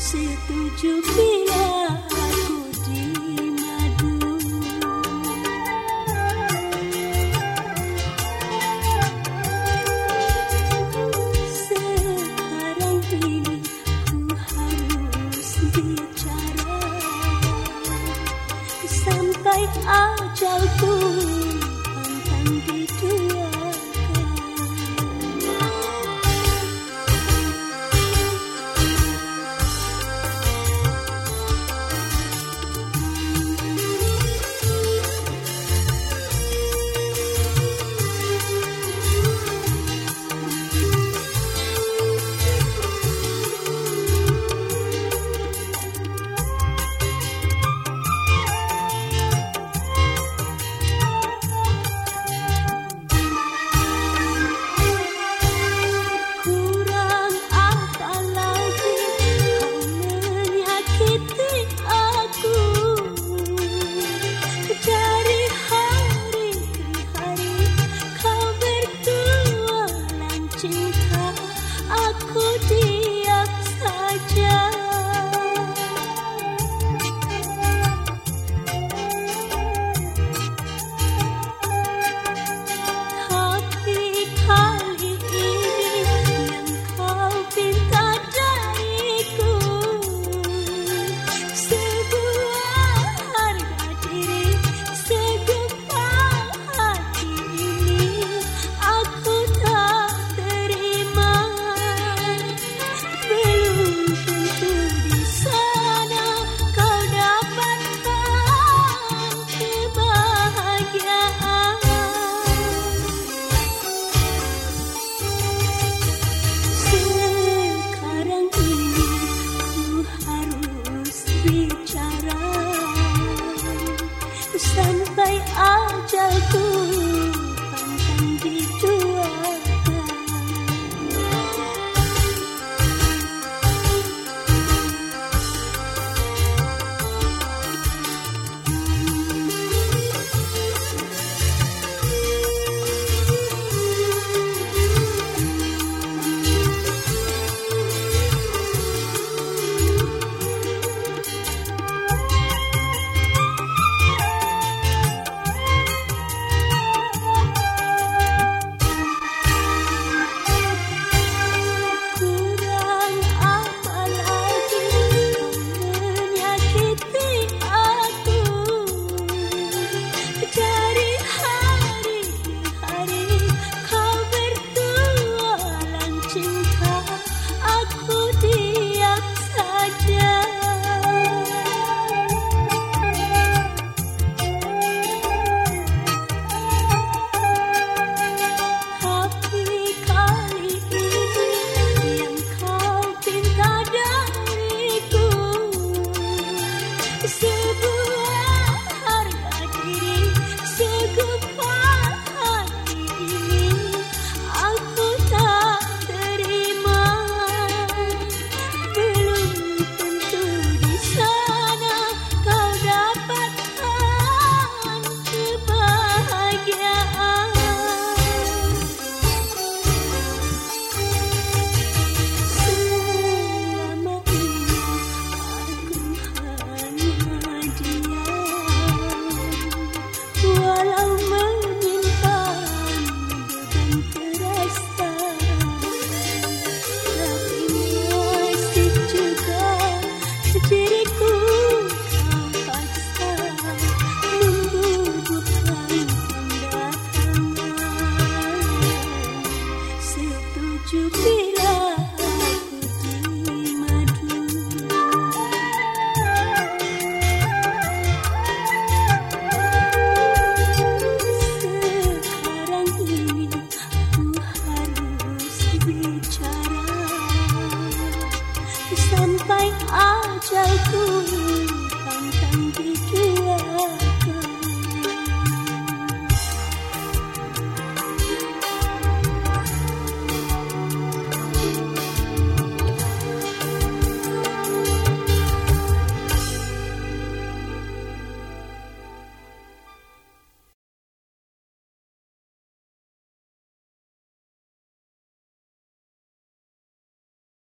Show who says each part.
Speaker 1: se tu te humilhar. 在乎 aku